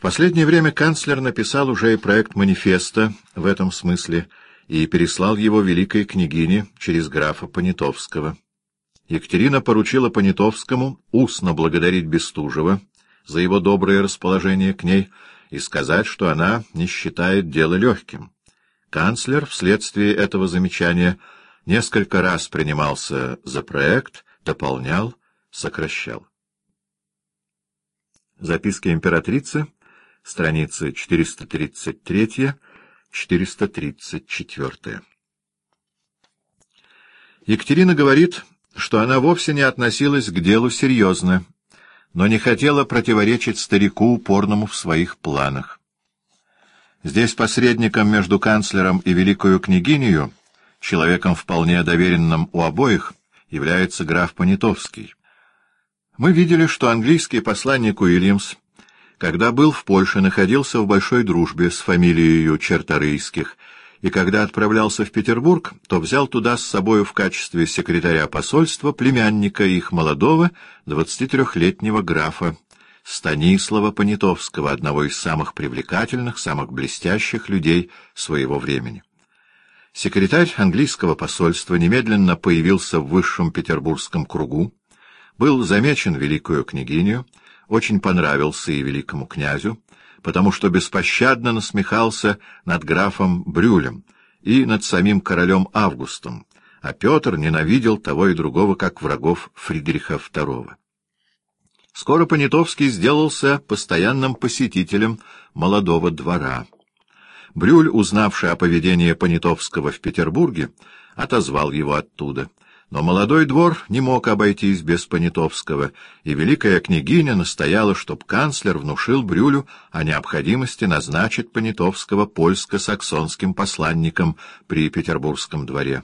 В последнее время канцлер написал уже и проект манифеста в этом смысле и переслал его великой княгине через графа Понятовского. Екатерина поручила Понятовскому устно благодарить Бестужева за его доброе расположение к ней и сказать, что она не считает дело легким. Канцлер вследствие этого замечания несколько раз принимался за проект, дополнял, сокращал. Записки императрицы, страницы 433-434. Екатерина говорит, что она вовсе не относилась к делу серьезно, но не хотела противоречить старику, упорному в своих планах. Здесь посредником между канцлером и великою княгинею, человеком вполне доверенным у обоих, является граф Понятовский. Мы видели, что английский посланник Уильямс, когда был в Польше, находился в большой дружбе с фамилией Черторийских, и когда отправлялся в Петербург, то взял туда с собою в качестве секретаря посольства племянника их молодого, 23-летнего графа, Станислава Понятовского, одного из самых привлекательных, самых блестящих людей своего времени. Секретарь английского посольства немедленно появился в высшем петербургском кругу, был замечен великую княгиню, очень понравился и великому князю, потому что беспощадно насмехался над графом Брюлем и над самим королем Августом, а Петр ненавидел того и другого как врагов Фридриха II. Скоро Понятовский сделался постоянным посетителем молодого двора. Брюль, узнавший о поведении Понятовского в Петербурге, отозвал его оттуда — но молодой двор не мог обойтись без Понятовского, и великая княгиня настояла, чтоб канцлер внушил Брюлю о необходимости назначить Понятовского польско-саксонским посланником при Петербургском дворе.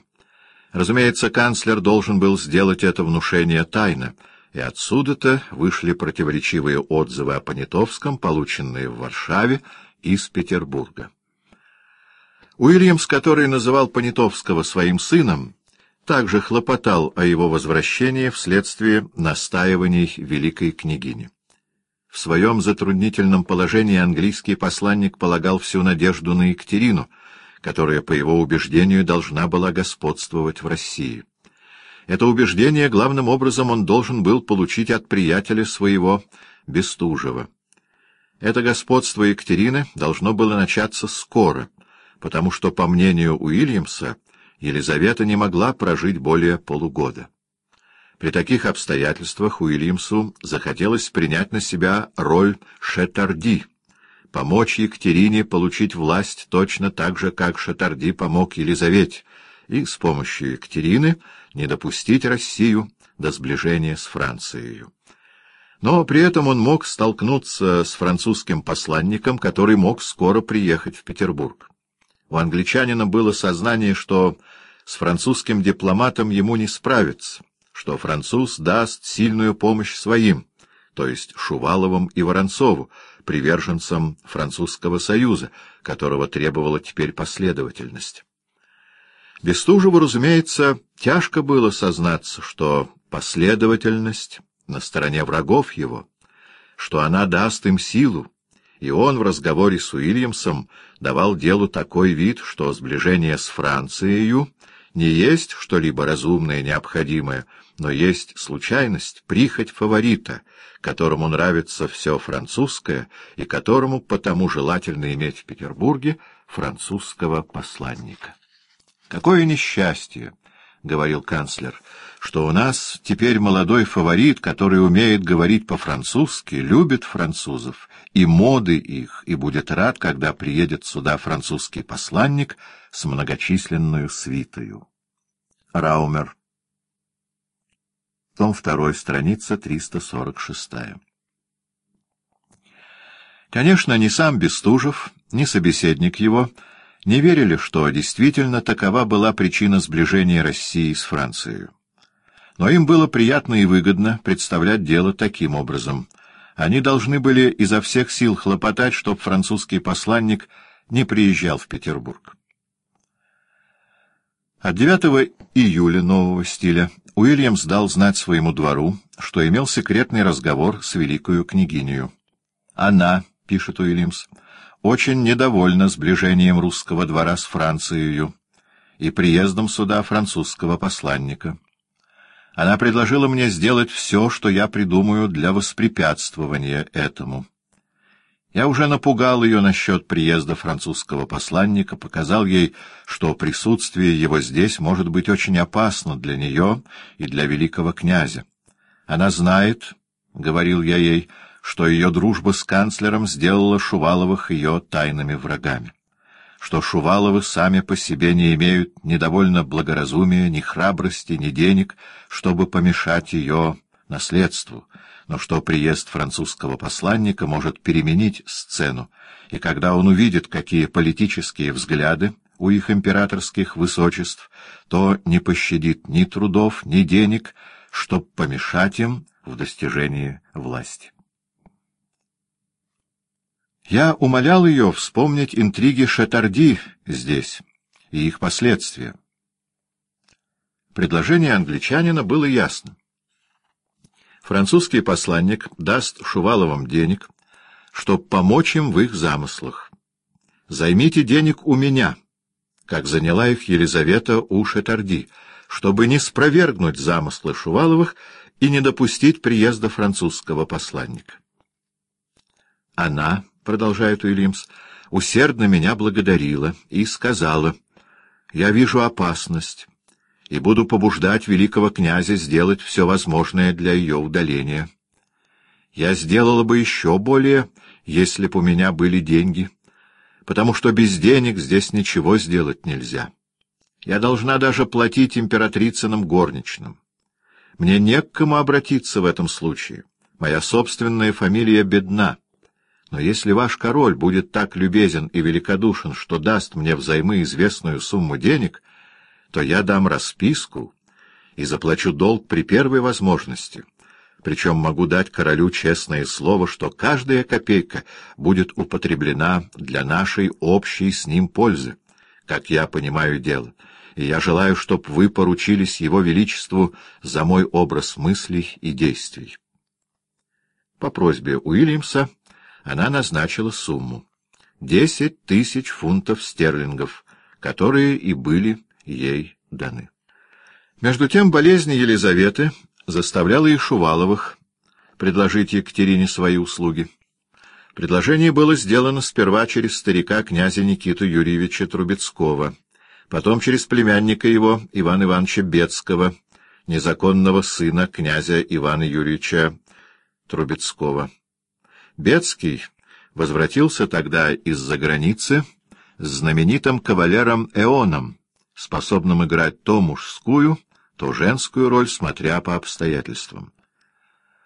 Разумеется, канцлер должен был сделать это внушение тайно, и отсюда-то вышли противоречивые отзывы о Понятовском, полученные в Варшаве из Петербурга. Уильямс, который называл Понятовского своим сыном, также хлопотал о его возвращении вследствие настаиваний великой княгини. В своем затруднительном положении английский посланник полагал всю надежду на Екатерину, которая, по его убеждению, должна была господствовать в России. Это убеждение главным образом он должен был получить от приятеля своего Бестужева. Это господство Екатерины должно было начаться скоро, потому что, по мнению Уильямса, Елизавета не могла прожить более полугода. При таких обстоятельствах Уильямсу захотелось принять на себя роль Шетарди, помочь Екатерине получить власть точно так же, как Шетарди помог Елизавете, и с помощью Екатерины не допустить Россию до сближения с Францией. Но при этом он мог столкнуться с французским посланником, который мог скоро приехать в Петербург. У англичанина было сознание, что с французским дипломатом ему не справиться, что француз даст сильную помощь своим, то есть Шуваловым и Воронцову, приверженцам Французского союза, которого требовала теперь последовательность. Бестужеву, разумеется, тяжко было сознаться, что последовательность на стороне врагов его, что она даст им силу, и он в разговоре с Уильямсом давал делу такой вид, что сближение с Францией не есть что-либо разумное, необходимое, но есть случайность, прихоть фаворита, которому нравится все французское и которому потому желательно иметь в Петербурге французского посланника. Какое несчастье! — говорил канцлер, — что у нас теперь молодой фаворит, который умеет говорить по-французски, любит французов и моды их, и будет рад, когда приедет сюда французский посланник с многочисленную свитою. Раумер. Том 2, страница 346. Конечно, ни сам Бестужев, ни собеседник его — не верили, что действительно такова была причина сближения России с Францией. Но им было приятно и выгодно представлять дело таким образом. Они должны были изо всех сил хлопотать, чтобы французский посланник не приезжал в Петербург. От 9 июля нового стиля Уильямс дал знать своему двору, что имел секретный разговор с великою княгинею. Она, — пишет Уильямс, — очень недовольна сближением русского двора с Францией и приездом сюда французского посланника. Она предложила мне сделать все, что я придумаю для воспрепятствования этому. Я уже напугал ее насчет приезда французского посланника, показал ей, что присутствие его здесь может быть очень опасно для нее и для великого князя. Она знает, — говорил я ей, — что ее дружба с канцлером сделала Шуваловых ее тайными врагами что Шуваловы сами по себе не имеют ни довольно благоразумия, ни храбрости, ни денег, чтобы помешать ее наследству, но что приезд французского посланника может переменить сцену, и когда он увидит, какие политические взгляды у их императорских высочеств, то не пощадит ни трудов, ни денег, чтобы помешать им в достижении власти. Я умолял ее вспомнить интриги Шатарди здесь и их последствия. Предложение англичанина было ясно. Французский посланник даст Шуваловым денег, чтобы помочь им в их замыслах. Займите денег у меня, как заняла их Елизавета у Шатарди, чтобы не спровергнуть замыслы Шуваловых и не допустить приезда французского посланника. Она продолжает Уильямс, усердно меня благодарила и сказала, «Я вижу опасность и буду побуждать великого князя сделать все возможное для ее удаления. Я сделала бы еще более, если б у меня были деньги, потому что без денег здесь ничего сделать нельзя. Я должна даже платить императрицыным горничным. Мне не к кому обратиться в этом случае. Моя собственная фамилия бедна». Но если ваш король будет так любезен и великодушен, что даст мне взаймы известную сумму денег, то я дам расписку и заплачу долг при первой возможности. Причем могу дать королю честное слово, что каждая копейка будет употреблена для нашей общей с ним пользы, как я понимаю дело, и я желаю, чтобы вы поручились его величеству за мой образ мыслей и действий. По просьбе Уильямса она назначила сумму — десять тысяч фунтов стерлингов, которые и были ей даны. Между тем болезнь Елизаветы заставляла и Шуваловых предложить Екатерине свои услуги. Предложение было сделано сперва через старика князя Никиту Юрьевича Трубецкого, потом через племянника его Ивана Ивановича Бецкого, незаконного сына князя Ивана Юрьевича Трубецкого. Бецкий возвратился тогда из-за границы с знаменитым кавалером Эоном, способным играть то мужскую, то женскую роль, смотря по обстоятельствам.